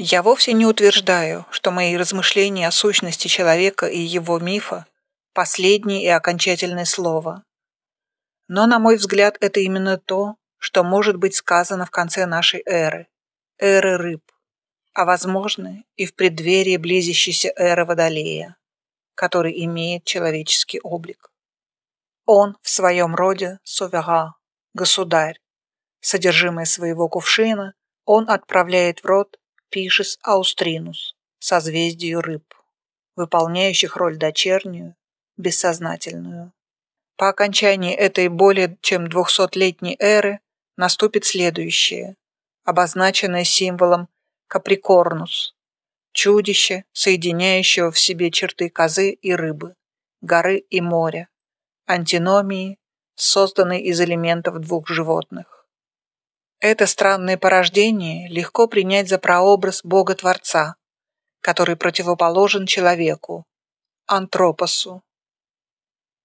Я вовсе не утверждаю, что мои размышления о сущности человека и его мифа – последнее и окончательное слово. Но, на мой взгляд, это именно то, что может быть сказано в конце нашей эры – эры рыб, а возможно и в преддверии близящейся эры Водолея, который имеет человеческий облик. Он в своем роде сувера, государь. Содержимое своего кувшина он отправляет в рот Пишес аустринус, созвездию рыб, выполняющих роль дочернюю, бессознательную. По окончании этой более чем двухсотлетней эры наступит следующее, обозначенное символом Каприкорнус, чудище, соединяющего в себе черты козы и рыбы, горы и моря, антиномии, созданной из элементов двух животных. Это странное порождение легко принять за прообраз Бога-творца, который противоположен человеку, антропосу.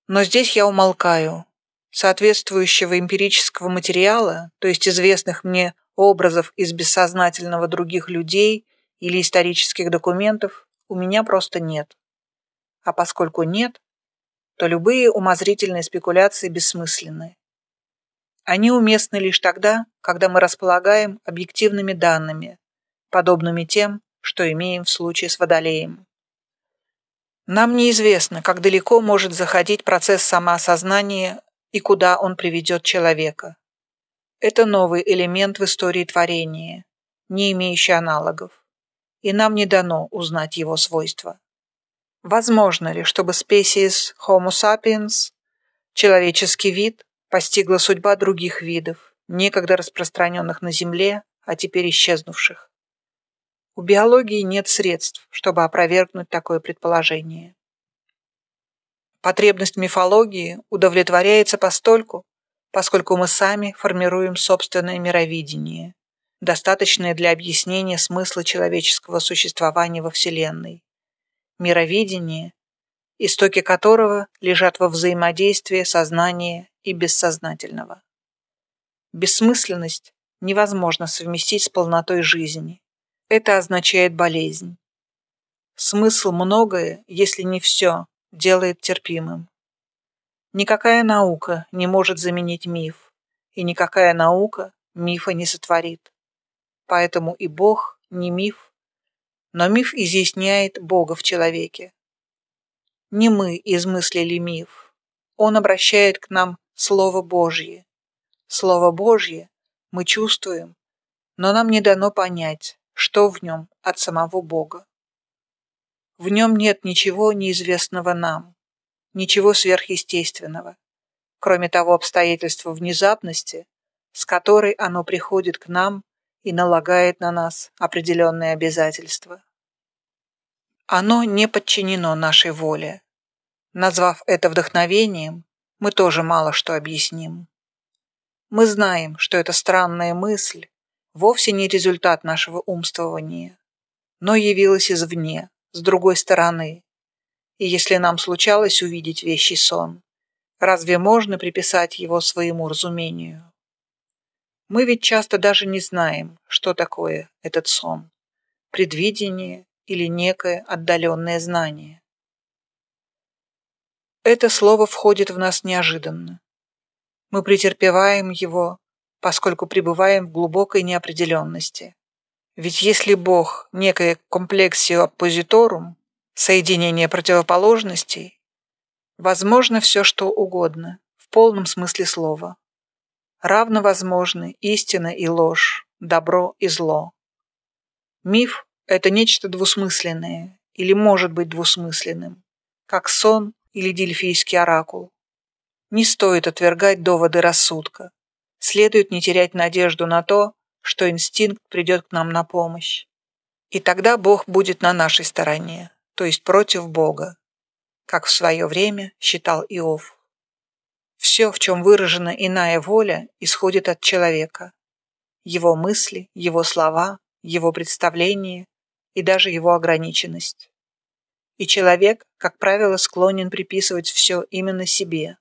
Но здесь я умолкаю. Соответствующего эмпирического материала, то есть известных мне образов из бессознательного других людей или исторических документов, у меня просто нет. А поскольку нет, то любые умозрительные спекуляции бессмысленны. Они уместны лишь тогда, когда мы располагаем объективными данными, подобными тем, что имеем в случае с Водолеем. Нам неизвестно, как далеко может заходить процесс самоосознания и куда он приведет человека. Это новый элемент в истории творения, не имеющий аналогов, и нам не дано узнать его свойства. Возможно ли, чтобы спесиес Homo sapiens, человеческий вид, постигла судьба других видов, некогда распространенных на Земле, а теперь исчезнувших. У биологии нет средств, чтобы опровергнуть такое предположение. Потребность мифологии удовлетворяется постольку, поскольку мы сами формируем собственное мировидение, достаточное для объяснения смысла человеческого существования во Вселенной. Мировидение, истоки которого лежат во взаимодействии сознания и бессознательного. Бессмысленность невозможно совместить с полнотой жизни. Это означает болезнь. Смысл многое, если не все, делает терпимым. Никакая наука не может заменить миф, и никакая наука мифа не сотворит. Поэтому и Бог не миф, но миф изъясняет Бога в человеке. Не мы измыслили миф, он обращает к нам Слово Божье. Слово Божье мы чувствуем, но нам не дано понять, что в нем от самого Бога. В нем нет ничего неизвестного нам, ничего сверхъестественного, кроме того обстоятельства внезапности, с которой оно приходит к нам и налагает на нас определенные обязательства. Оно не подчинено нашей воле. Назвав это вдохновением, мы тоже мало что объясним. Мы знаем, что эта странная мысль вовсе не результат нашего умствования, но явилась извне, с другой стороны. И если нам случалось увидеть вещий сон, разве можно приписать его своему разумению? Мы ведь часто даже не знаем, что такое этот сон, предвидение или некое отдаленное знание. Это слово входит в нас неожиданно. Мы претерпеваем его, поскольку пребываем в глубокой неопределенности. Ведь если Бог – некое комплексио оппозиторум, соединение противоположностей, возможно все что угодно, в полном смысле слова. Равно возможны истина и ложь, добро и зло. Миф – это нечто двусмысленное или может быть двусмысленным, как сон или дельфийский оракул. Не стоит отвергать доводы рассудка. Следует не терять надежду на то, что инстинкт придет к нам на помощь. И тогда Бог будет на нашей стороне, то есть против Бога, как в свое время считал Иов. Все, в чем выражена иная воля, исходит от человека. Его мысли, его слова, его представления и даже его ограниченность. И человек, как правило, склонен приписывать все именно себе.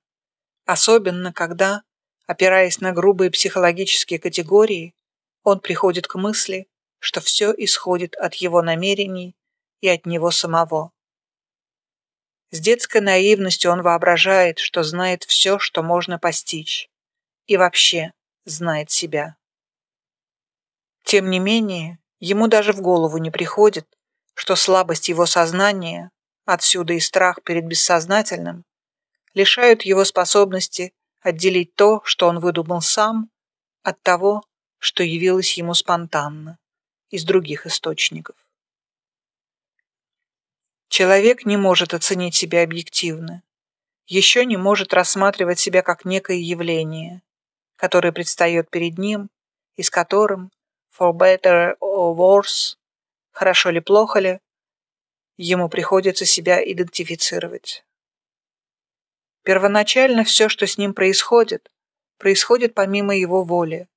Особенно, когда, опираясь на грубые психологические категории, он приходит к мысли, что все исходит от его намерений и от него самого. С детской наивностью он воображает, что знает все, что можно постичь, и вообще знает себя. Тем не менее, ему даже в голову не приходит, что слабость его сознания, отсюда и страх перед бессознательным, лишают его способности отделить то, что он выдумал сам, от того, что явилось ему спонтанно, из других источников. Человек не может оценить себя объективно, еще не может рассматривать себя как некое явление, которое предстает перед ним и с которым, for better or worse, хорошо ли плохо ли, ему приходится себя идентифицировать. Первоначально все, что с ним происходит, происходит помимо его воли,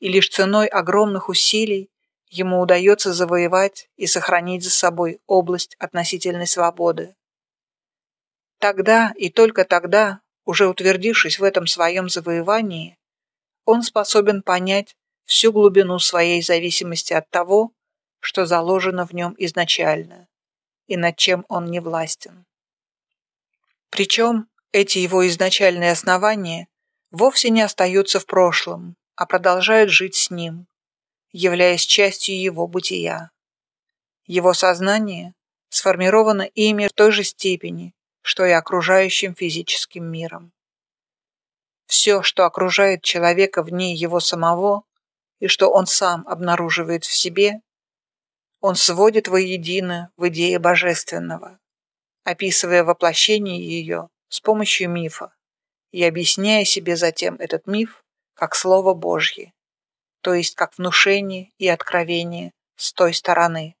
и лишь ценой огромных усилий ему удается завоевать и сохранить за собой область относительной свободы. Тогда и только тогда, уже утвердившись в этом своем завоевании, он способен понять всю глубину своей зависимости от того, что заложено в нем изначально, и над чем он не властен. Причем эти его изначальные основания вовсе не остаются в прошлом, а продолжают жить с ним, являясь частью его бытия. Его сознание сформировано ими в той же степени, что и окружающим физическим миром. Все, что окружает человека вне его самого и что он сам обнаруживает в себе, он сводит воедино в идее божественного, описывая воплощение ее с помощью мифа и объясняя себе затем этот миф как Слово Божье, то есть как внушение и откровение с той стороны.